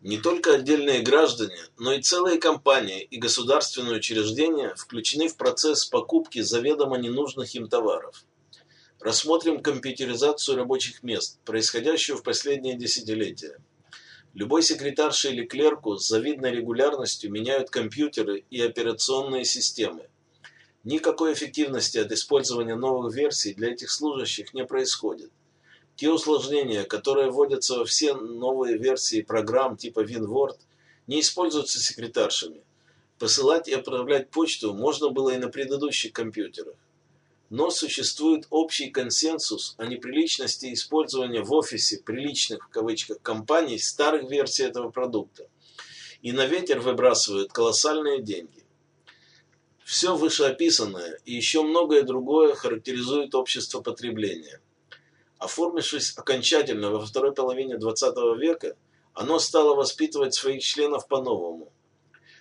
Не только отдельные граждане, но и целые компании и государственные учреждения включены в процесс покупки заведомо ненужных им товаров. Рассмотрим компьютеризацию рабочих мест, происходящую в последние десятилетия. Любой секретарше или клерку с завидной регулярностью меняют компьютеры и операционные системы. Никакой эффективности от использования новых версий для этих служащих не происходит. Те усложнения, которые вводятся во все новые версии программ типа WinWord, не используются секретаршами. Посылать и отправлять почту можно было и на предыдущих компьютерах. Но существует общий консенсус о неприличности использования в офисе приличных в кавычках компаний старых версий этого продукта. И на ветер выбрасывают колоссальные деньги. Все вышеописанное и еще многое другое характеризует общество потребления – Оформившись окончательно во второй половине XX века, оно стало воспитывать своих членов по-новому.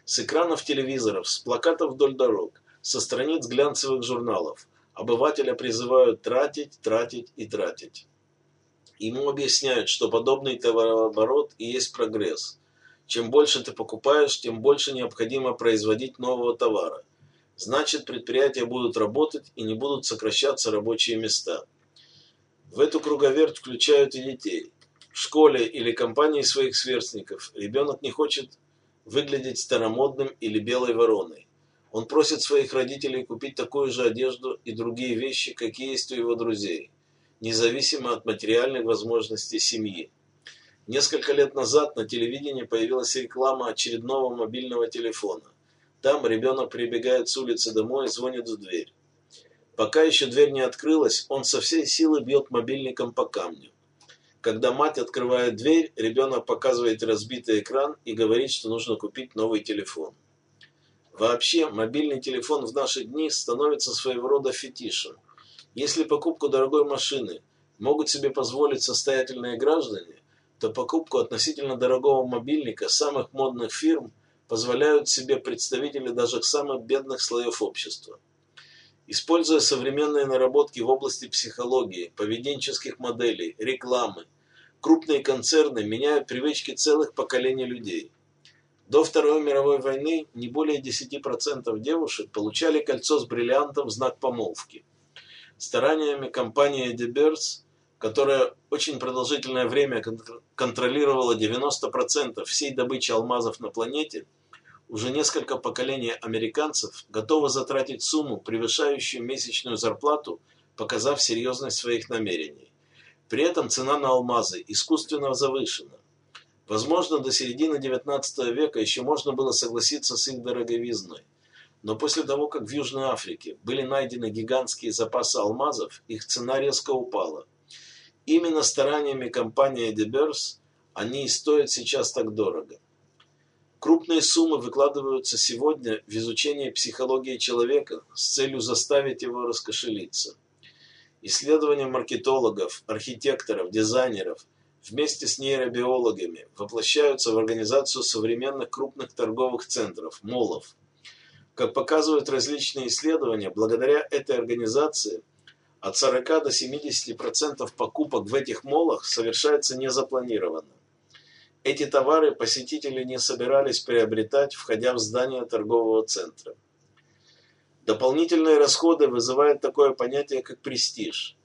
С экранов телевизоров, с плакатов вдоль дорог, со страниц глянцевых журналов обывателя призывают тратить, тратить и тратить. Ему объясняют, что подобный товарооборот и есть прогресс. Чем больше ты покупаешь, тем больше необходимо производить нового товара. Значит, предприятия будут работать и не будут сокращаться рабочие места. В эту круговерть включают и детей. В школе или компании своих сверстников ребенок не хочет выглядеть старомодным или белой вороной. Он просит своих родителей купить такую же одежду и другие вещи, какие есть у его друзей, независимо от материальных возможностей семьи. Несколько лет назад на телевидении появилась реклама очередного мобильного телефона. Там ребенок прибегает с улицы домой и звонит в дверь. Пока еще дверь не открылась, он со всей силы бьет мобильником по камню. Когда мать открывает дверь, ребенок показывает разбитый экран и говорит, что нужно купить новый телефон. Вообще, мобильный телефон в наши дни становится своего рода фетишем. Если покупку дорогой машины могут себе позволить состоятельные граждане, то покупку относительно дорогого мобильника самых модных фирм позволяют себе представители даже самых бедных слоев общества. Используя современные наработки в области психологии, поведенческих моделей, рекламы, крупные концерны меняют привычки целых поколений людей. До Второй мировой войны не более 10% девушек получали кольцо с бриллиантом в знак помолвки. Стараниями компании De Beers, которая очень продолжительное время контролировала 90% всей добычи алмазов на планете, уже несколько поколений американцев готовы затратить сумму, превышающую месячную зарплату, показав серьезность своих намерений. При этом цена на алмазы искусственно завышена. Возможно, до середины XIX века еще можно было согласиться с их дороговизной. Но после того, как в Южной Африке были найдены гигантские запасы алмазов, их цена резко упала. Именно стараниями компании Beers они и стоят сейчас так дорого. Крупные суммы выкладываются сегодня в изучение психологии человека с целью заставить его раскошелиться. Исследования маркетологов, архитекторов, дизайнеров вместе с нейробиологами воплощаются в организацию современных крупных торговых центров, молов. Как показывают различные исследования, благодаря этой организации от 40 до 70% покупок в этих молах совершается незапланированно. Эти товары посетители не собирались приобретать, входя в здание торгового центра. Дополнительные расходы вызывает такое понятие, как престиж.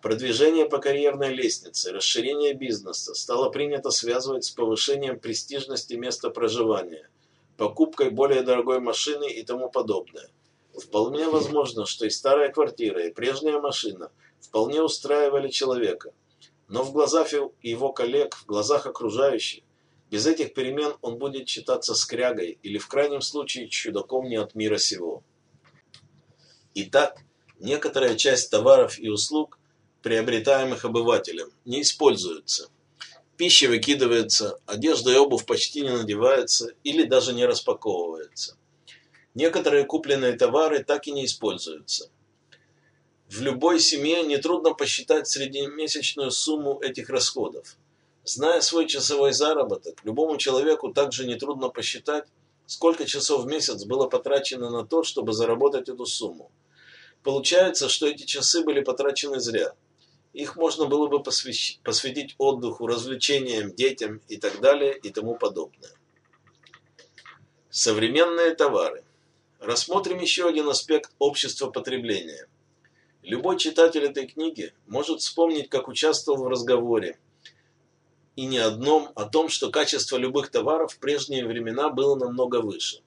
Продвижение по карьерной лестнице, расширение бизнеса стало принято связывать с повышением престижности места проживания, покупкой более дорогой машины и тому подобное. Вполне возможно, что и старая квартира, и прежняя машина вполне устраивали человека – но в глазах его коллег, в глазах окружающих, без этих перемен он будет считаться скрягой или в крайнем случае чудаком не от мира сего. Итак, некоторая часть товаров и услуг, приобретаемых обывателем, не используются. Пища выкидывается, одежда и обувь почти не надеваются или даже не распаковывается. Некоторые купленные товары так и не используются. В любой семье нетрудно посчитать среднемесячную сумму этих расходов. Зная свой часовой заработок, любому человеку также нетрудно посчитать, сколько часов в месяц было потрачено на то, чтобы заработать эту сумму. Получается, что эти часы были потрачены зря. Их можно было бы посвятить отдыху, развлечениям, детям и так далее и тому подобное. Современные товары. Рассмотрим еще один аспект общества потребления. Любой читатель этой книги может вспомнить, как участвовал в разговоре, и не одном, о том, что качество любых товаров в прежние времена было намного выше.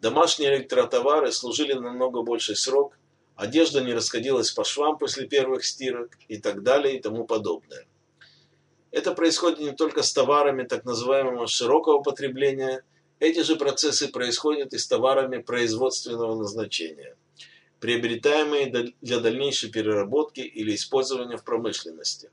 Домашние электротовары служили намного больший срок, одежда не расходилась по швам после первых стирок и так далее и тому подобное. Это происходит не только с товарами так называемого широкого потребления, эти же процессы происходят и с товарами производственного назначения, приобретаемые для дальнейшей переработки или использования в промышленности.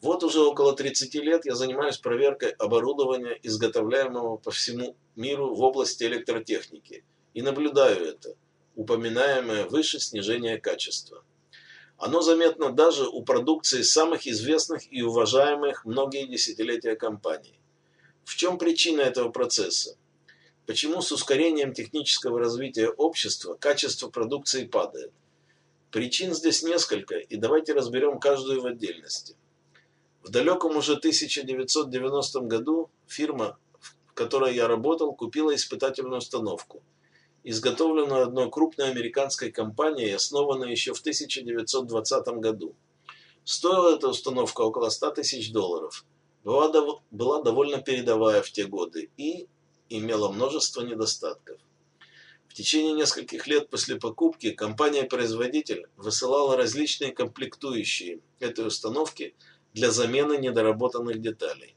Вот уже около 30 лет я занимаюсь проверкой оборудования, изготовляемого по всему миру в области электротехники, и наблюдаю это, упоминаемое выше снижение качества. Оно заметно даже у продукции самых известных и уважаемых многие десятилетия компаний. В чем причина этого процесса? Почему с ускорением технического развития общества качество продукции падает? Причин здесь несколько, и давайте разберем каждую в отдельности. В далеком уже 1990 году фирма, в которой я работал, купила испытательную установку, изготовленную одной крупной американской компанией, основанной еще в 1920 году. Стоила эта установка около 100 тысяч долларов. Была, дов была довольно передовая в те годы и имела множество недостатков. В течение нескольких лет после покупки компания-производитель высылала различные комплектующие этой установки – для замены недоработанных деталей.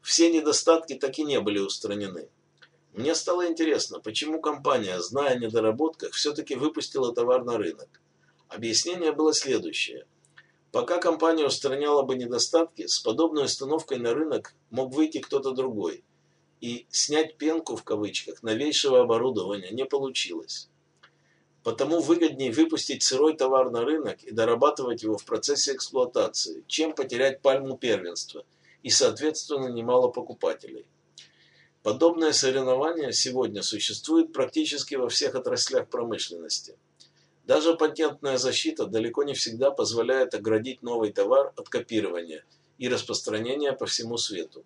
Все недостатки так и не были устранены. Мне стало интересно, почему компания, зная о недоработках, все-таки выпустила товар на рынок. Объяснение было следующее. Пока компания устраняла бы недостатки, с подобной установкой на рынок мог выйти кто-то другой. И «снять пенку» в кавычках новейшего оборудования не получилось. Потому выгоднее выпустить сырой товар на рынок и дорабатывать его в процессе эксплуатации, чем потерять пальму первенства и, соответственно, немало покупателей. Подобное соревнование сегодня существует практически во всех отраслях промышленности. Даже патентная защита далеко не всегда позволяет оградить новый товар от копирования и распространения по всему свету.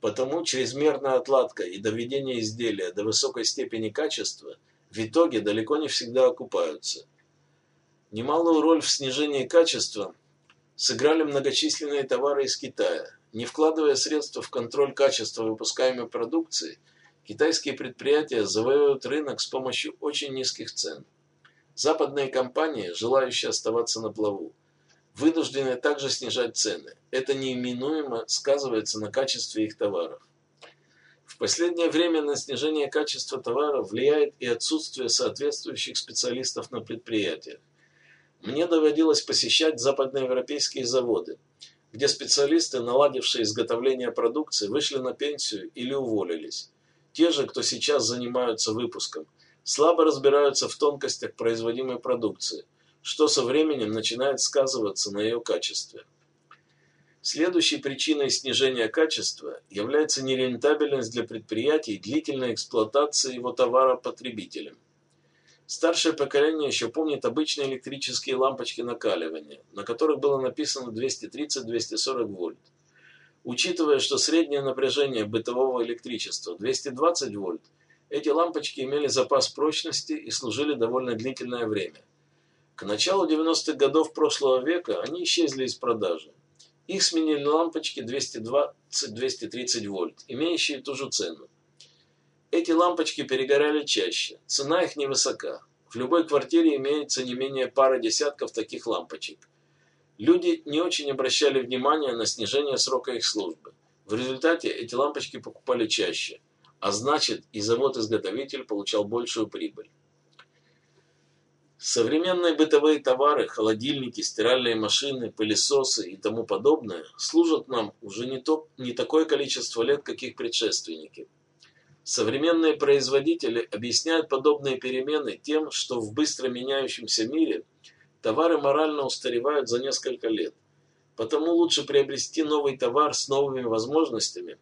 Потому чрезмерная отладка и доведение изделия до высокой степени качества – в итоге далеко не всегда окупаются. Немалую роль в снижении качества сыграли многочисленные товары из Китая. Не вкладывая средства в контроль качества выпускаемой продукции, китайские предприятия завоевывают рынок с помощью очень низких цен. Западные компании, желающие оставаться на плаву, вынуждены также снижать цены. Это неименуемо сказывается на качестве их товаров. В последнее время на снижение качества товара влияет и отсутствие соответствующих специалистов на предприятиях. Мне доводилось посещать западноевропейские заводы, где специалисты, наладившие изготовление продукции, вышли на пенсию или уволились. Те же, кто сейчас занимаются выпуском, слабо разбираются в тонкостях производимой продукции, что со временем начинает сказываться на ее качестве. Следующей причиной снижения качества является нерентабельность для предприятий длительной эксплуатации его товара потребителям. Старшее поколение еще помнит обычные электрические лампочки накаливания, на которых было написано 230-240 вольт. Учитывая, что среднее напряжение бытового электричества 220 вольт, эти лампочки имели запас прочности и служили довольно длительное время. К началу 90-х годов прошлого века они исчезли из продажи. Их сменили лампочки 220-230 вольт, имеющие ту же цену. Эти лампочки перегорали чаще, цена их невысока. В любой квартире имеется не менее пара десятков таких лампочек. Люди не очень обращали внимания на снижение срока их службы. В результате эти лампочки покупали чаще, а значит и завод-изготовитель получал большую прибыль. Современные бытовые товары, холодильники, стиральные машины, пылесосы и тому подобное служат нам уже не, то, не такое количество лет, как их предшественники. Современные производители объясняют подобные перемены тем, что в быстро меняющемся мире товары морально устаревают за несколько лет. Потому лучше приобрести новый товар с новыми возможностями,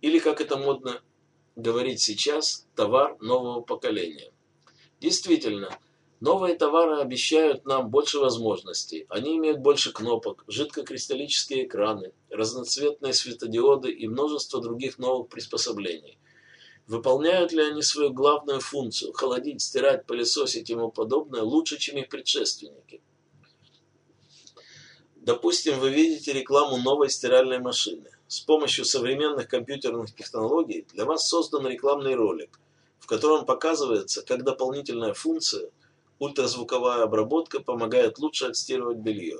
или, как это модно говорить сейчас, товар нового поколения. Действительно, Новые товары обещают нам больше возможностей. Они имеют больше кнопок, жидкокристаллические экраны, разноцветные светодиоды и множество других новых приспособлений. Выполняют ли они свою главную функцию – холодить, стирать, пылесосить и тому подобное лучше, чем их предшественники? Допустим, вы видите рекламу новой стиральной машины. С помощью современных компьютерных технологий для вас создан рекламный ролик, в котором показывается, как дополнительная функция – ультразвуковая обработка помогает лучше отстирывать белье.